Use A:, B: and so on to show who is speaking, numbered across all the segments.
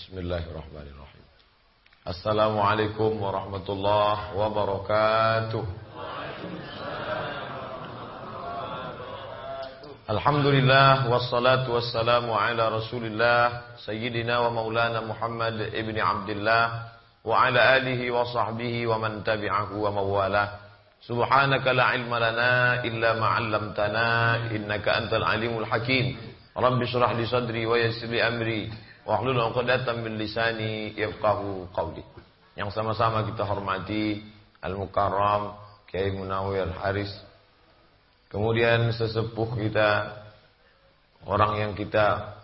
A: Bismillahirrahmanirrahim. Assalamualaikum warahmatullahi wabarakatuh. Alhamdulillah wassalatu wassalamu ala Rasulillah sayyidina wa maulana Muhammad ibni Abdullah wa ala alihi wa sahbihi wa man tabi'ahu wa mawalah. Subhanaka la ilma lana illa ma 'allamtana innaka antal alimul hakim. Rabbi shrah li sadri wa yassir li amri Wahlul 'uqdatam min lisani yafqahu qawli. Yang sama-sama kita hormati Al-Mukarram Kiai Munawir Haris. Kemudian sesepuh kita orang yang kita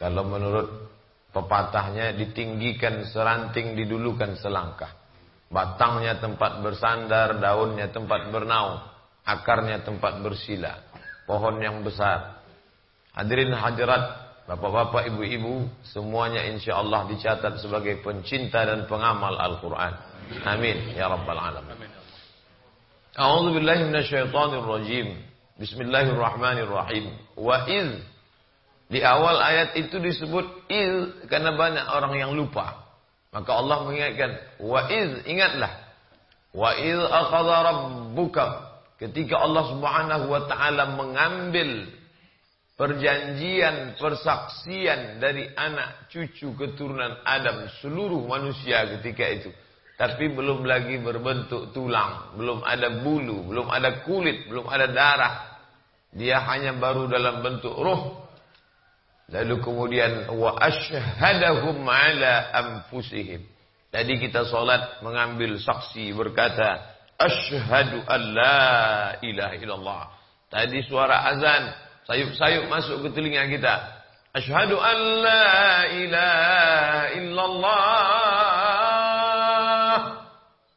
A: kalau menurut pepatahnya ditinggikan seranting didulukan selangkah. Batangnya tempat bersandar, daunnya tempat bernaung, akarnya tempat bersila. Pohon yang besar. Hadirin hadirat Bapak-bapak, ibu-ibu, semuanya insya Allah dicatat sebagai pencinta dan pengamal Al-Quran. Amin. Ya Rabbal Alamin. A'udhu billahi minasyaitanir rajim. Bismillahirrahmanirrahim. Wa iz. Di awal ayat itu disebut iz karena banyak orang yang lupa. Maka Allah mengingatkan, wa iz, ingatlah. Wa iz akhadha rabbuka. Ketika Allah Subhanahu wa taala mengambil perjanjian persaksian dari anak cucu keturunan Adam seluruh manusia ketika itu. Tapi belum lagi berbentuk tulang belum ada bulu belum ada kulit belum ada darah. Dia hanya baru dalam bentuk roh lalu kemudian wa ashhadahum ala anfusihim. Tadi kita salat mengambil saksi berkata asyhadu an la ilaha illallah. Tadi suara azan sayup-sayup masuk ke telinga kita. Asyhadu an la ilaha illallah.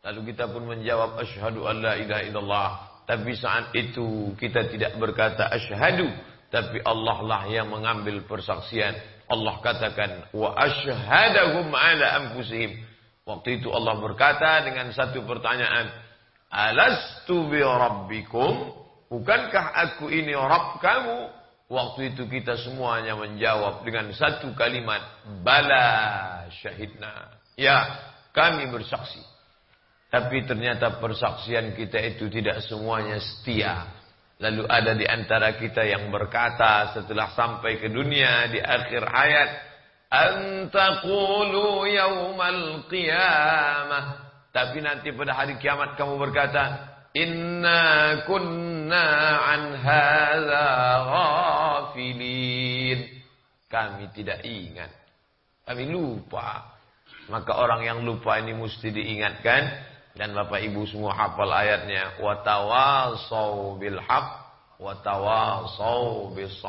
A: Lalu kita pun menjawab asyhadu an la ilaha illallah. Tapi saat itu kita tidak berkata asyhadu, tapi Allah lah yang mengambil persaksian. Allah katakan wa asyhadahum ala anfusihim. Waktu itu Allah berkata dengan satu pertanyaan, Alastu bi rabbikum? Bukankah aku ini Rabb kamu? Waktu itu kita semuanya menjawab dengan satu kalimat. Bala syahidna. Ya, kami bersaksi. Tapi ternyata persaksian kita itu tidak semuanya setia. Lalu ada di antara kita yang berkata setelah sampai ke dunia di akhir ayat. Antaqulu yawmal qiyamah. Tapi nanti pada hari kiamat kamu berkata. Inna kunna an hadza ghafilin. Kami tidak ingat. Kami lupa. Maka orang yang lupa ini mesti diingatkan. Dan Bapak Ibu semua hafal ayatnya. Wa tawasau bil haq wa tawasau bis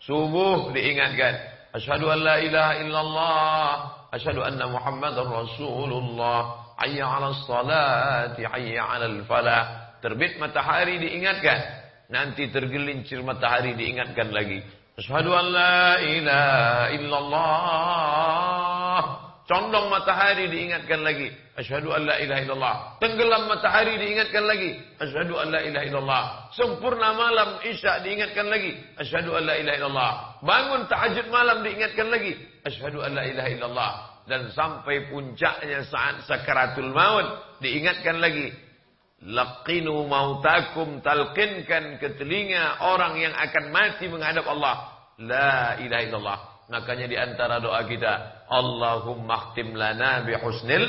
A: Subuh diingatkan. Asyhadu an la ilaha illallah. Asyhadu anna muhammadar rasulullah. Hayya 'alas salati hayya 'alal falah Terbit matahari diingatkan. Nanti tergelincir matahari diingatkan lagi. Asyhadu an la ilaha illallah. Condong matahari diingatkan lagi. Asyhadu an la ilaha illallah. Tenggelam matahari diingatkan lagi. Asyhadu an la ilaha illallah. Sempurna malam Isya diingatkan lagi. Asyhadu an la ilaha illallah. Bangun tahajud malam diingatkan lagi. Asyhadu an la ilaha illallah. Dan sampai puncaknya saat sakaratul maut diingatkan lagi. Laqinu mautakum talqinkan ke telinga orang yang akan mati menghadap Allah. La ilaha illallah. Makanya di antara doa kita, Allahumma khtim lana bi husnil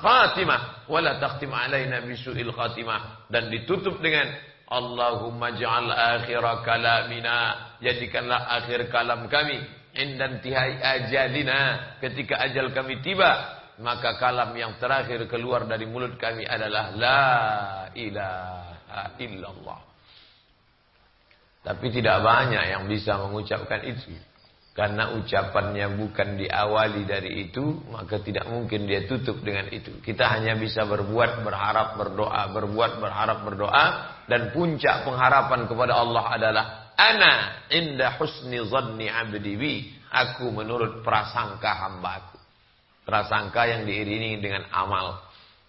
A: khatimah wa la takhtim alaina bi su'il khatimah dan ditutup dengan Allahumma ja'al akhir kalamina jadikanlah akhir kalam kami indan tihai ajalina ketika ajal kami tiba maka kalam yang terakhir keluar dari mulut kami adalah la ilaha illallah. Tapi tidak banyak yang bisa mengucapkan itu. Karena ucapannya bukan diawali dari itu, maka tidak mungkin dia tutup dengan itu. Kita hanya bisa berbuat, berharap, berdoa, berbuat, berharap, berdoa. Dan puncak pengharapan kepada Allah adalah, Ana inda husni zanni abdi Aku menurut prasangka hambaku prasangka yang diiringi dengan amal.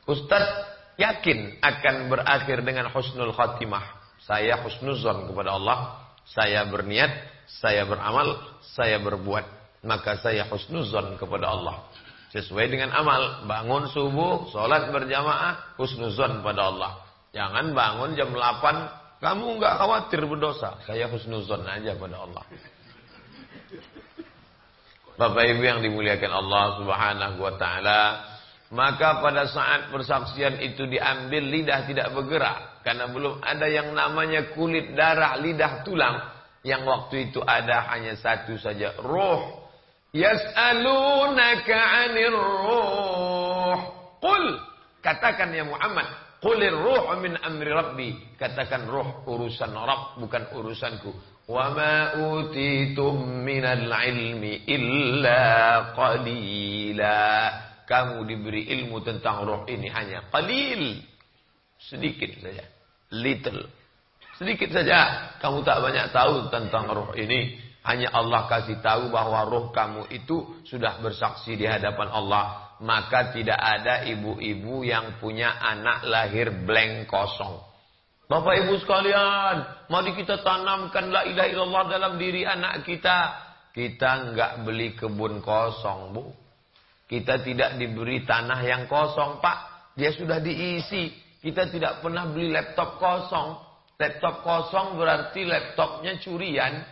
A: Ustadz yakin akan berakhir dengan husnul khatimah. Saya husnuzon kepada Allah. Saya berniat, saya beramal, saya berbuat. maka saya husnuzon kepada Allah. Sesuai dengan amal, bangun subuh, sholat berjamaah, husnuzon pada Allah. Jangan bangun jam 8, kamu nggak khawatir berdosa. Saya husnuzon aja pada Allah. Bapak Ibu yang dimuliakan Allah Subhanahu wa taala, maka pada saat persaksian itu diambil lidah tidak bergerak karena belum ada yang namanya kulit darah lidah tulang yang waktu itu ada hanya satu saja roh Yas'alunaka 'anir ruh. Qul, katakan ya Muhammad, qulir ruh min amri rabbi. Katakan ruh urusan Rabb bukan urusanku. Ma utitum minal ilmi illa qalila. Kamu diberi ilmu tentang roh ini hanya qalil. Sedikit saja. Little. Sedikit saja. Kamu tak banyak tahu tentang roh ini. Hanya Allah kasih tahu bahwa roh kamu itu sudah bersaksi di hadapan Allah. Maka tidak ada ibu-ibu yang punya anak lahir blank kosong. Bapak ibu sekalian, mari kita tanamkan la ilaha illallah dalam diri anak kita. Kita enggak beli kebun kosong, Bu. Kita tidak diberi tanah yang kosong, Pak. Dia sudah diisi. Kita tidak pernah beli laptop kosong. Laptop kosong berarti laptopnya curian.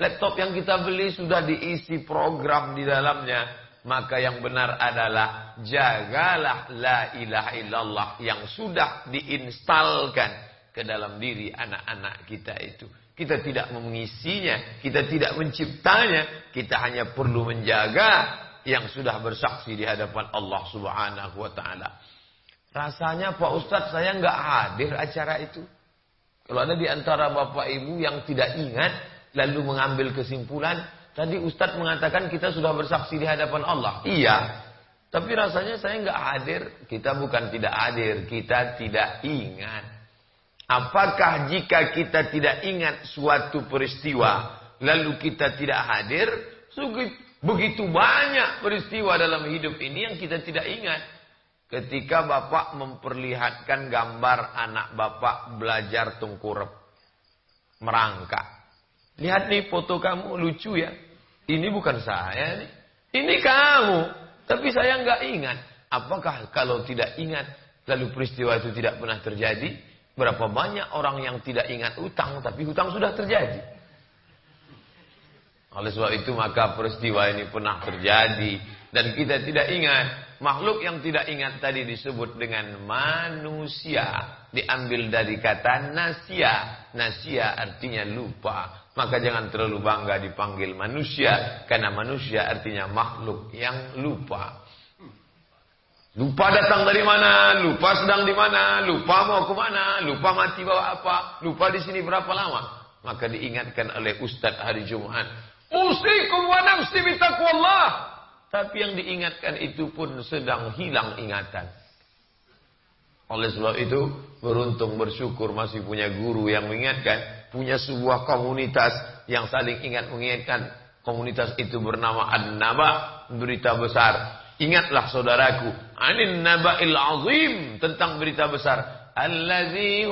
A: Laptop yang kita beli sudah diisi program di dalamnya. Maka yang benar adalah jagalah la ilaha illallah yang sudah diinstalkan ke dalam diri anak-anak kita itu. Kita tidak mengisinya, kita tidak menciptanya, kita hanya perlu menjaga yang sudah bersaksi di hadapan Allah Subhanahu wa taala. Rasanya Pak Ustadz saya nggak hadir acara itu. Kalau ada di antara Bapak Ibu yang tidak ingat, lalu mengambil kesimpulan, tadi Ustadz mengatakan kita sudah bersaksi di hadapan Allah. Iya. Tapi rasanya saya nggak hadir. Kita bukan tidak hadir, kita tidak ingat. Apakah jika kita tidak ingat suatu peristiwa, lalu kita tidak hadir? Begitu banyak peristiwa dalam hidup ini yang kita tidak ingat. Ketika bapak memperlihatkan gambar anak bapak belajar tungkurep. Merangkak. Lihat nih foto kamu lucu ya. Ini bukan saya nih. Ini kamu. Tapi saya nggak ingat. Apakah kalau tidak ingat lalu peristiwa itu tidak pernah terjadi? Berapa banyak orang yang tidak ingat utang tapi hutang sudah terjadi? Oleh sebab itu maka peristiwa ini pernah terjadi dan kita tidak ingat. Makhluk yang tidak ingat tadi disebut dengan manusia. Diambil dari kata nasia. Nasia artinya lupa. Maka jangan terlalu bangga dipanggil manusia. Karena manusia artinya makhluk yang lupa. Lupa datang dari mana, lupa sedang di mana, lupa mau ke mana, lupa mati bawa apa, lupa di sini berapa lama. Maka diingatkan oleh Ustadz hari Jumat. Usikum wa nafsi bitaqwallah. Tapi yang diingatkan itu pun sedang hilang ingatan. Oleh sebab itu, beruntung bersyukur masih punya guru yang mengingatkan punya sebuah komunitas yang saling ingat mengingatkan. Komunitas itu bernama An-Naba, berita besar. Ingatlah saudaraku, anin naba'il azim tentang berita besar. Allazi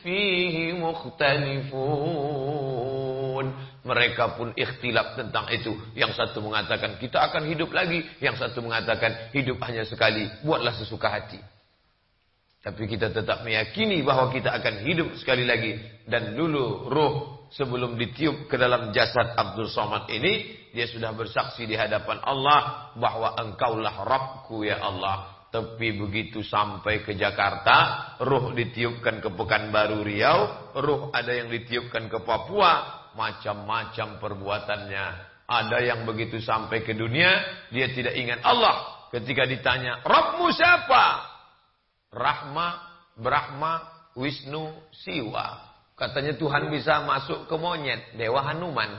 A: fihi mukhtalifun. Mereka pun ikhtilaf tentang itu. Yang satu mengatakan kita akan hidup lagi. Yang satu mengatakan hidup hanya sekali. Buatlah sesuka hati. Tapi kita tetap meyakini bahwa kita akan hidup sekali lagi. Dan dulu roh sebelum ditiup ke dalam jasad Abdul Somad ini. Dia sudah bersaksi di hadapan Allah. Bahwa engkaulah Rabbku ya Allah. Tapi begitu sampai ke Jakarta. Roh ditiupkan ke Pekanbaru Riau. Roh ada yang ditiupkan ke Papua. Macam-macam perbuatannya. Ada yang begitu sampai ke dunia. Dia tidak ingat Allah. Ketika ditanya. Rabbmu siapa? Rahma, Brahma, Wisnu, Siwa. Katanya Tuhan bisa masuk ke monyet, Dewa Hanuman.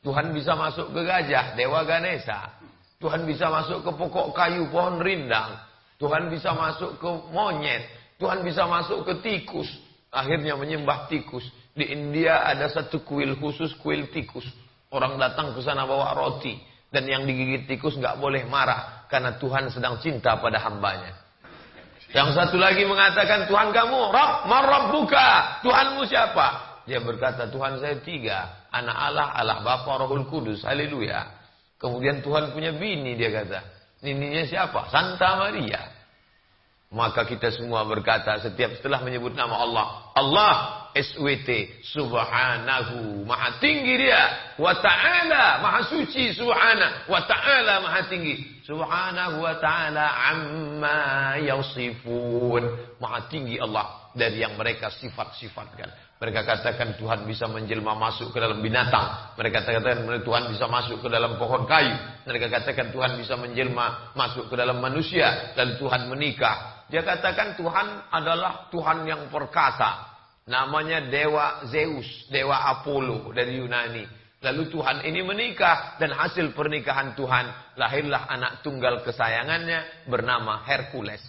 A: Tuhan bisa masuk ke gajah, Dewa Ganesha. Tuhan bisa masuk ke pokok kayu, pohon rindang. Tuhan bisa masuk ke monyet. Tuhan bisa masuk ke tikus. Akhirnya menyembah tikus. Di India ada satu kuil khusus, kuil tikus. Orang datang ke sana bawa roti. Dan yang digigit tikus nggak boleh marah. Karena Tuhan sedang cinta pada hambanya. Yang satu lagi mengatakan Tuhan kamu, Rabb, marabbuka. Tuhanmu siapa? Dia berkata, Tuhan saya tiga. Anak Allah, Allah Bapa, Rohul Kudus. Haleluya. Kemudian Tuhan punya bini dia kata. Nininya siapa? Santa Maria. Maka kita semua berkata setiap setelah menyebut nama Allah. Allah SWT Subhanahu. Maha tinggi dia. Wa ta'ala. Maha suci Subhana. Wa ta'ala Maha tinggi. Subhanahu wa ta'ala Amma yasifun. Maha tinggi Allah Dari yang mereka sifat-sifatkan. Mereka katakan Tuhan bisa menjelma masuk ke dalam binatang. Mereka katakan Tuhan bisa masuk ke dalam pohon kayu. Mereka katakan Tuhan bisa menjelma masuk ke dalam manusia. Dan Tuhan menikah. Dia katakan Tuhan adalah Tuhan yang perkasa. Namanya Dewa Zeus, Dewa Apollo dari Yunani. Lalu Tuhan ini menikah dan hasil pernikahan Tuhan lahirlah anak tunggal kesayangannya bernama Hercules.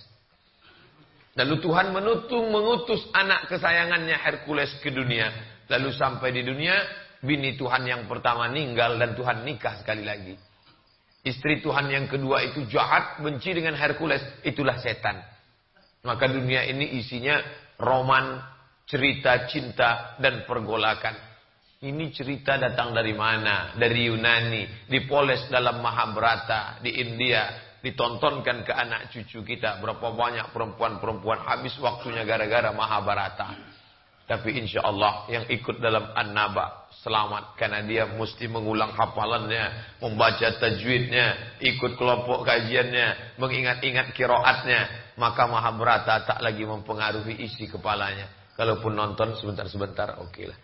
A: Lalu Tuhan menutung mengutus anak kesayangannya Hercules ke dunia. Lalu sampai di dunia bini Tuhan yang pertama meninggal dan Tuhan nikah sekali lagi. Istri Tuhan yang kedua itu jahat, benci dengan Hercules, itulah setan. Maka dunia ini isinya roman, cerita cinta dan pergolakan. Ini cerita datang dari mana? Dari Yunani, dipoles dalam Mahabharata di India, ditontonkan ke anak cucu kita. Berapa banyak perempuan-perempuan habis waktunya gara-gara Mahabharata. Tapi insya Allah yang ikut dalam An-Naba selamat karena dia mesti mengulang hafalannya, membaca tajwidnya, ikut kelompok kajiannya, mengingat-ingat kiroatnya, maka Mahabharata tak lagi mempengaruhi isi kepalanya. Kalaupun nonton sebentar-sebentar oke lah.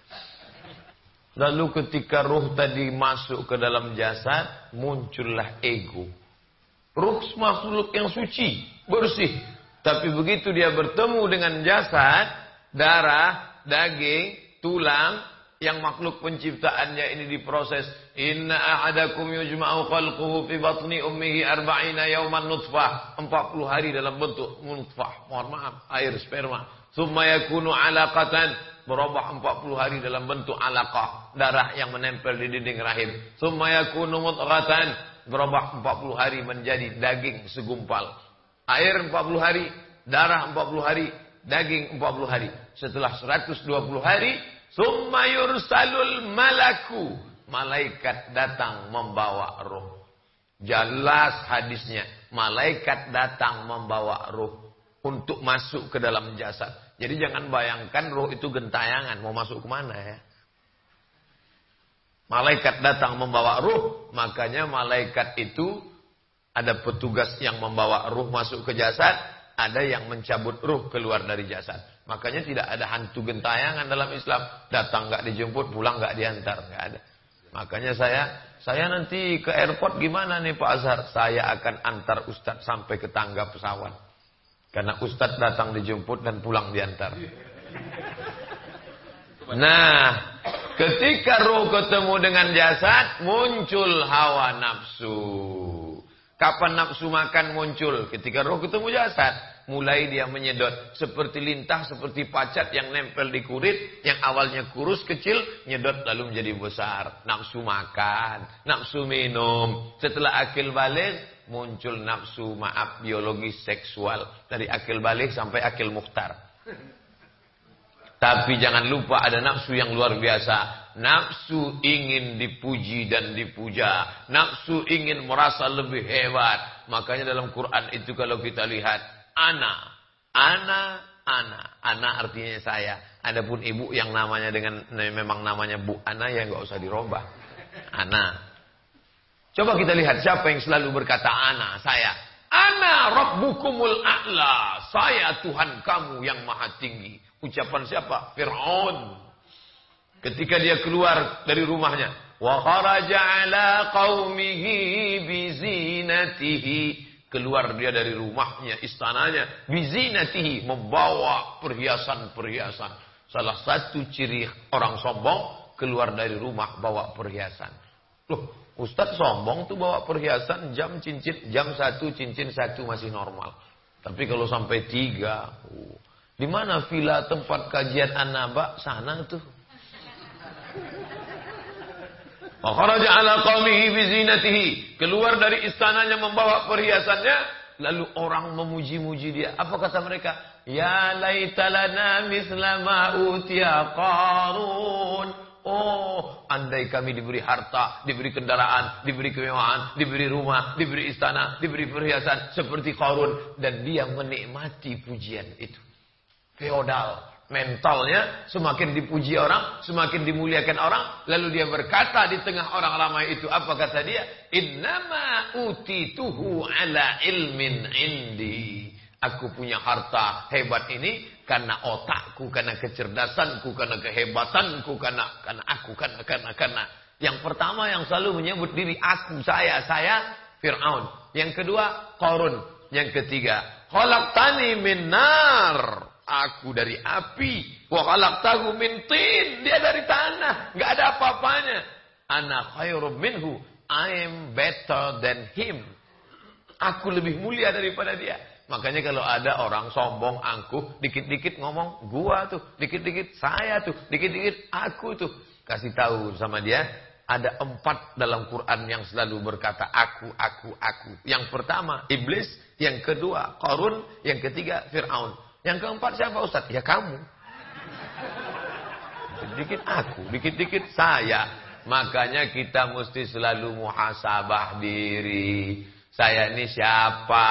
A: Lalu ketika ruh tadi masuk ke dalam jasad, muncullah ego. Ruh makhluk yang suci, bersih. Tapi begitu dia bertemu dengan jasad, darah, daging, tulang, yang makhluk penciptaannya ini diproses. Inna ahadakum yujma'u khalquhu fi batni ummihi arba'ina yawman nutfah. 40 hari dalam bentuk nutfah. Mohon maaf, air sperma. Thumma yakunu alaqatan. Berubah 40 hari dalam bentuk alaqah. Darah yang menempel di dinding rahim. Thumma yakunu mutghatan. Berubah 40 hari menjadi daging segumpal. Air 40 hari, darah 40 hari, daging 40 hari. Setelah 120 hari, summa yursalul malaku. Malaikat datang membawa roh. Jelas hadisnya. Malaikat datang membawa roh. Untuk masuk ke dalam jasad. Jadi jangan bayangkan roh itu gentayangan. Mau masuk ke mana ya? Malaikat datang membawa ruh. Makanya malaikat itu ada petugas yang membawa ruh masuk ke jasad ada yang mencabut ruh keluar dari jasad. Makanya tidak ada hantu gentayangan dalam Islam. Datang nggak dijemput, pulang nggak diantar, nggak ada. Makanya saya, saya nanti ke airport gimana nih Pak Azhar? Saya akan antar Ustadz sampai ke tangga pesawat. Karena Ustadz datang dijemput dan pulang diantar. Nah, ketika ruh ketemu dengan jasad, muncul hawa nafsu. Kapan nafsu makan muncul? Ketika roh ketemu jasad. Mulai dia menyedot. Seperti lintah, seperti pacat yang nempel di kulit. Yang awalnya kurus, kecil. Nyedot lalu menjadi besar. Nafsu makan. Nafsu minum. Setelah akil balik. Muncul nafsu maaf biologis seksual. Dari akil balik sampai akil muhtar. Tapi jangan lupa ada nafsu yang luar biasa. Nafsu ingin dipuji dan dipuja. Nafsu ingin merasa lebih hebat. Makanya dalam Quran itu kalau kita lihat. Ana. Ana. Ana. Ana artinya saya. Adapun ibu yang namanya dengan memang namanya Bu Ana ya nggak usah dirubah. Ana. Coba kita lihat siapa yang selalu berkata Ana, saya. Ana Rabbukumul A'la. Saya Tuhan kamu yang maha tinggi. Ucapan siapa? Fir'aun. Ketika dia keluar dari rumahnya. Wa kharaja ala qawmihi bizinatihi. Keluar dia dari rumahnya, istananya. Bizinatihi. Membawa perhiasan-perhiasan. Salah satu ciri orang sombong. Keluar dari rumah bawa perhiasan. Loh, Ustadz sombong tuh bawa perhiasan jam cincin, jam satu cincin satu masih normal. Tapi kalau sampai tiga, uh, di mana villa tempat kajian An-Naba? Sana tuh. Makharaja ala qawmihi bizinatihi. Keluar dari istananya membawa perhiasannya. Lalu orang memuji-muji dia. Apa kata mereka? Ya laitalana misla ma utiya qarun. Oh, andai kami diberi harta, diberi kendaraan, diberi kemewahan, diberi rumah, diberi istana, diberi perhiasan seperti Qarun dan dia menikmati pujian itu. Feodal, mentalnya semakin dipuji orang, semakin dimuliakan orang, lalu dia berkata di tengah orang ramai itu apa kata dia? Innama utituhu ala ilmin indi. Aku punya harta hebat ini karena otakku, karena kecerdasanku, karena kehebatanku, karena karena aku, karena karena karena. Yang pertama yang selalu menyebut diri aku, saya, saya Fir'aun. Yang kedua Korun. Yang ketiga, khalaqtani min nar. Aku dari api. Wa khalaqtahu min tin. Dia dari tanah, nggak ada apa-apanya. Ana khairum minhu. I am better than him. Aku lebih mulia daripada dia. Makanya kalau ada orang sombong, angkuh, dikit-dikit ngomong gua tuh, dikit-dikit saya tuh, dikit-dikit aku tuh. Kasih tahu sama dia, ada empat dalam Quran yang selalu berkata aku, aku, aku. Yang pertama iblis, yang kedua Korun, yang ketiga Fir'aun. Yang keempat siapa Ustaz? Ya kamu. Dikit-dikit aku, dikit-dikit saya. Makanya kita mesti selalu muhasabah diri. Saya ini siapa?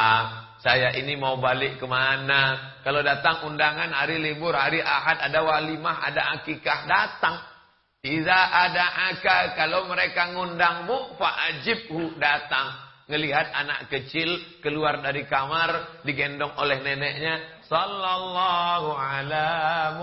A: Saya ini mau balik ke mana? Kalau datang undangan hari libur, hari ahad, ada walimah, ada akikah, datang. Iza ada akal, kalau mereka ngundangmu, fa'ajibhu, datang. Ngelihat anak kecil keluar dari kamar, digendong oleh neneknya. Sallallahu ala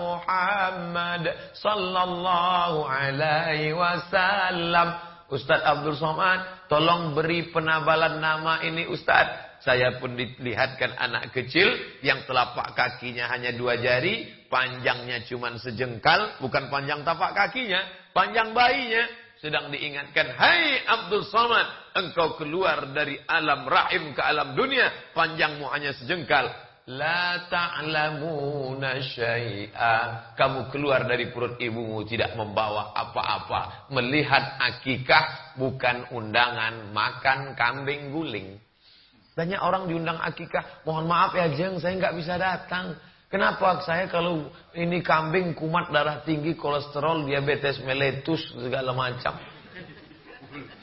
A: Muhammad, sallallahu alaihi wasallam. Ustaz Abdul Somad, tolong beri penabalan nama ini Ustaz. Saya pun dilihatkan anak kecil yang telapak kakinya hanya dua jari, panjangnya cuma sejengkal, bukan panjang tapak kakinya, panjang bayinya. Sedang diingatkan, hai Abdul Samad, engkau keluar dari alam rahim ke alam dunia, panjangmu hanya sejengkal. La ta'lamuna syai'a. Kamu keluar dari perut ibumu tidak membawa apa-apa. Melihat akikah bukan undangan makan kambing guling. Banyak orang diundang akikah, mohon maaf ya jeng, saya nggak bisa datang. Kenapa? Saya kalau ini kambing kumat darah tinggi, kolesterol, diabetes meletus, segala macam.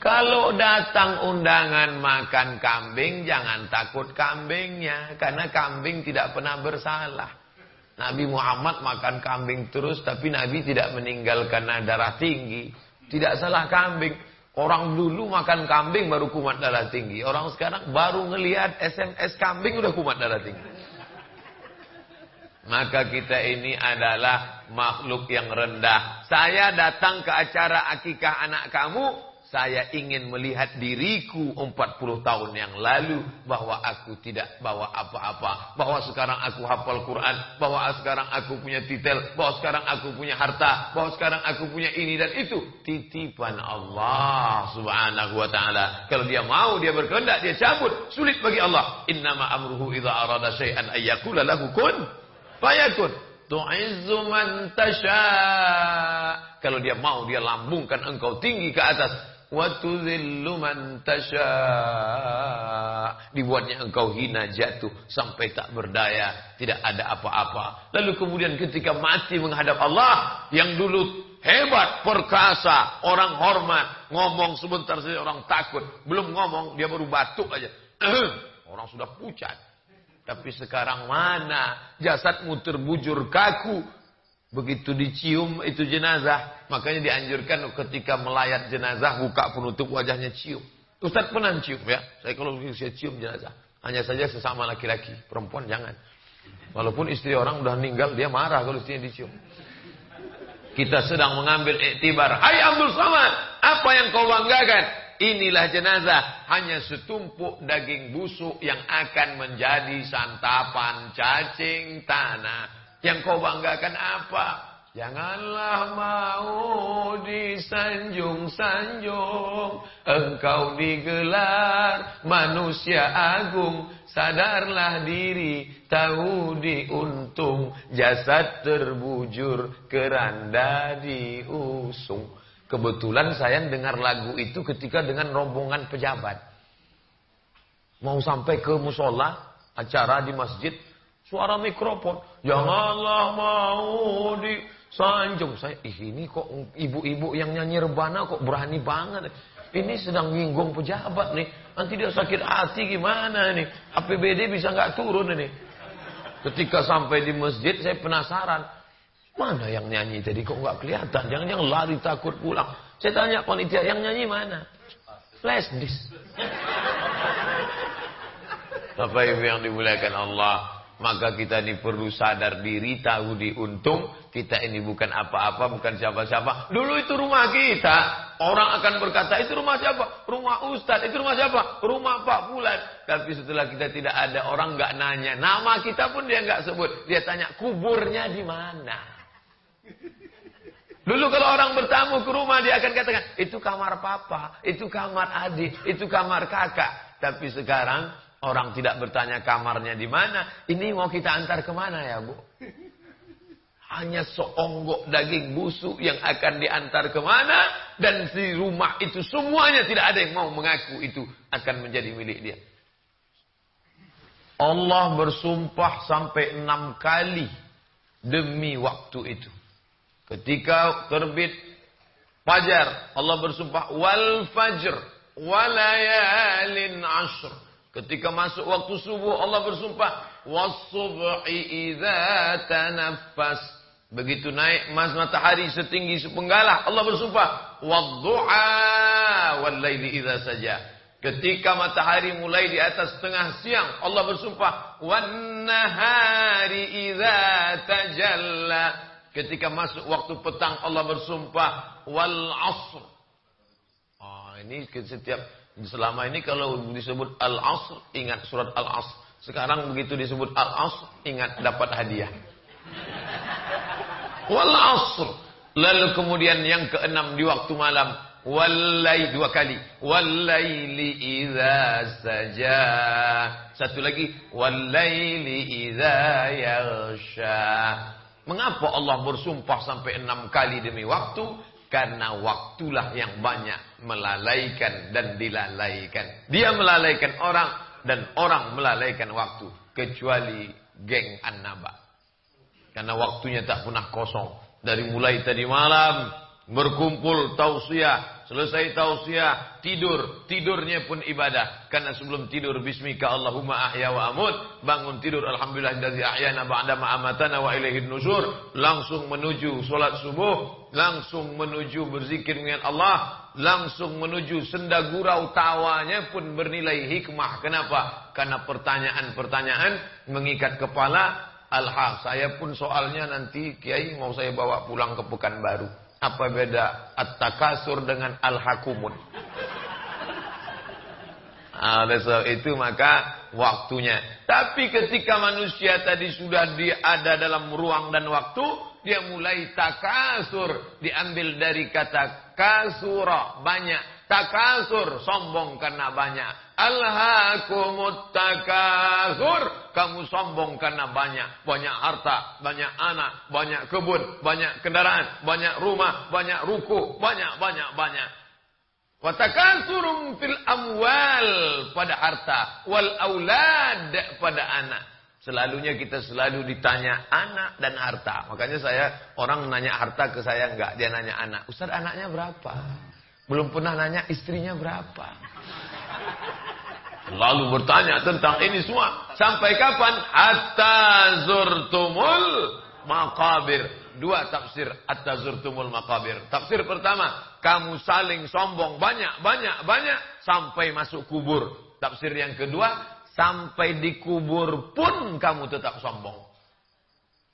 A: Kalau datang undangan makan kambing, jangan takut kambingnya. Karena kambing tidak pernah bersalah. Nabi Muhammad makan kambing terus, tapi Nabi tidak meninggal karena darah tinggi. Tidak salah kambing. Orang dulu makan kambing baru kumat darah tinggi. Orang sekarang baru ngelihat SMS kambing udah kumat darah tinggi. Maka kita ini adalah makhluk yang rendah. Saya datang ke acara akikah anak kamu, saya ingin melihat diriku 40 tahun yang lalu bahwa aku tidak bawa apa-apa, bahwa sekarang aku hafal Quran, bahwa sekarang aku punya titel, bahwa sekarang aku punya harta, bahwa sekarang aku punya ini dan itu. Titipan Allah Subhanahu wa taala. Kalau dia mau, dia berkehendak, dia cabut. Sulit bagi Allah. Innama amruhu idza arada syai'an ayyakula lahu kun fayakun. Tu'izzu man tasha. Kalau dia mau, dia lambungkan engkau tinggi ke atas Watuzillu man tasha. Dibuatnya engkau hina jatuh sampai tak berdaya, tidak ada apa-apa. Lalu kemudian ketika mati menghadap Allah yang dulu hebat, perkasa, orang hormat, ngomong sebentar saja orang takut, belum ngomong dia baru batuk aja. orang sudah pucat. Tapi sekarang mana jasadmu terbujur kaku, Begitu dicium itu jenazah, makanya dianjurkan ketika melayat jenazah buka penutup wajahnya cium. Ustaz pernah cium ya, saya kalau saya cium jenazah, hanya saja sesama laki-laki, perempuan jangan. Walaupun istri orang udah meninggal, dia marah kalau istrinya dicium. Kita sedang mengambil iktibar. Hai Abdul Samad, apa yang kau banggakan? Inilah jenazah, hanya setumpuk daging busuk yang akan menjadi santapan cacing tanah. Yang kau banggakan apa? Janganlah mau disanjung-sanjung. Engkau digelar manusia agung. Sadarlah diri tahu diuntung. Jasad terbujur keranda diusung. Kebetulan saya dengar lagu itu ketika dengan rombongan pejabat. Mau sampai ke musola Acara di masjid Suara mikrofon. Janganlah mau di Sanjung saya, ih ini kok ibu-ibu yang nyanyi rebana kok berani banget. Ini sedang nyinggung pejabat nih. Nanti dia sakit hati gimana nih? APBD bisa nggak turun ini? Ketika sampai di masjid saya penasaran. Mana yang nyanyi tadi kok nggak kelihatan? Jangan-jangan lari takut pulang. Saya tanya panitia yang nyanyi mana? Flash disk. Bapak Ibu yang dimuliakan Allah, maka kita ini perlu sadar diri, tahu diuntung. Kita ini bukan apa-apa, bukan siapa-siapa. Dulu itu rumah kita. Orang akan berkata, itu rumah siapa? Rumah Ustadz. Itu rumah siapa? Rumah Pak Bulan. Tapi setelah kita tidak ada, orang nggak nanya. Nama kita pun dia nggak sebut. Dia tanya, kuburnya di mana? Dulu kalau orang bertamu ke rumah, dia akan katakan, itu kamar papa, itu kamar adik, itu kamar kakak. Tapi sekarang, Orang tidak bertanya kamarnya di mana. Ini mau kita antar ke mana ya bu? Hanya seonggok daging busuk yang akan diantar ke mana. Dan di rumah itu semuanya tidak ada yang mau mengaku itu akan menjadi milik dia. Allah bersumpah sampai enam kali demi waktu itu. Ketika terbit fajar, Allah bersumpah wal fajr walayalin ashr. Ketika masuk waktu subuh Allah bersumpah wasubhi idza tanaffas. Begitu naik mas matahari setinggi sepenggalah Allah bersumpah wadduha wal laili idza saja. Ketika matahari mulai di atas tengah siang Allah bersumpah wan nahari idza tajalla. Ketika masuk waktu petang Allah bersumpah wal asr. Ini setiap Selama ini kalau disebut Al-Asr, ingat surat Al-Asr. Sekarang begitu disebut Al-Asr, ingat dapat hadiah. Wal-Asr. Lalu kemudian yang keenam di waktu malam. Wallai dua kali. Wallaili idza saja. Satu lagi. Wallaili idza yaghsha. Mengapa Allah bersumpah sampai enam kali demi waktu? Karena waktulah yang banyak melalaikan dan dilalaikan. Dia melalaikan orang dan orang melalaikan waktu. Kecuali geng An-Naba. Karena waktunya tak pernah kosong. Dari mulai tadi malam berkumpul tausiah, selesai tausiah, tidur, tidurnya pun ibadah. Karena sebelum tidur bismika Allahumma ahya wa amut, bangun tidur alhamdulillah dari ahyana ba'da ma amatana wa ilaihin nusur, langsung menuju solat subuh, langsung menuju berzikir dengan Allah, langsung menuju senda gurau tawanya pun bernilai hikmah. Kenapa? Karena pertanyaan-pertanyaan mengikat kepala Al-Haq. Saya pun soalnya nanti Kiai mau saya bawa pulang ke Pekanbaru. Apa beda at-takasur dengan al-hakumun? Oleh sebab itu maka waktunya. Tapi ketika manusia tadi sudah ada dalam ruang dan waktu, dia mulai takasur. Diambil dari kata kasura, banyak. Takasur, sombong karena banyak. Alhaakumut takasur. Kamu sombong karena banyak. Banyak harta, banyak anak, banyak kebun, banyak kendaraan, banyak rumah, banyak ruku, banyak, banyak, banyak. Watakasurum fil amwal pada harta. Wal aulad pada anak. Selalunya kita selalu ditanya anak dan harta. Makanya saya orang nanya harta ke saya enggak. Dia nanya anak. Ustaz anaknya berapa? Belum pernah nanya istrinya berapa. Lalu bertanya tentang ini semua. Sampai kapan? Hatta zurtumul makabir. Dua tafsir hatta zurtumul makabir. Tafsir pertama. Kamu saling sombong banyak, banyak, banyak. Sampai masuk kubur. Tafsir yang kedua. Sampai di kubur pun kamu tetap sombong.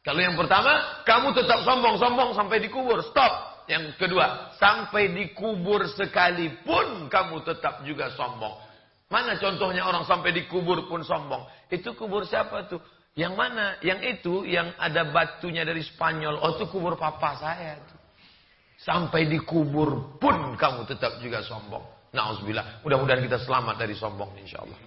A: Kalau yang pertama. Kamu tetap sombong, sombong sampai di kubur. Stop. Yang kedua. Sampai di kubur sekalipun kamu tetap juga sombong. Mana contohnya orang sampai dikubur pun sombong? Itu kubur siapa tuh? Yang mana? Yang itu yang ada batunya dari Spanyol. Oh itu kubur papa saya tuh. Sampai dikubur pun kamu tetap juga sombong. Nauzubillah. Mudah-mudahan kita selamat dari sombong insyaallah.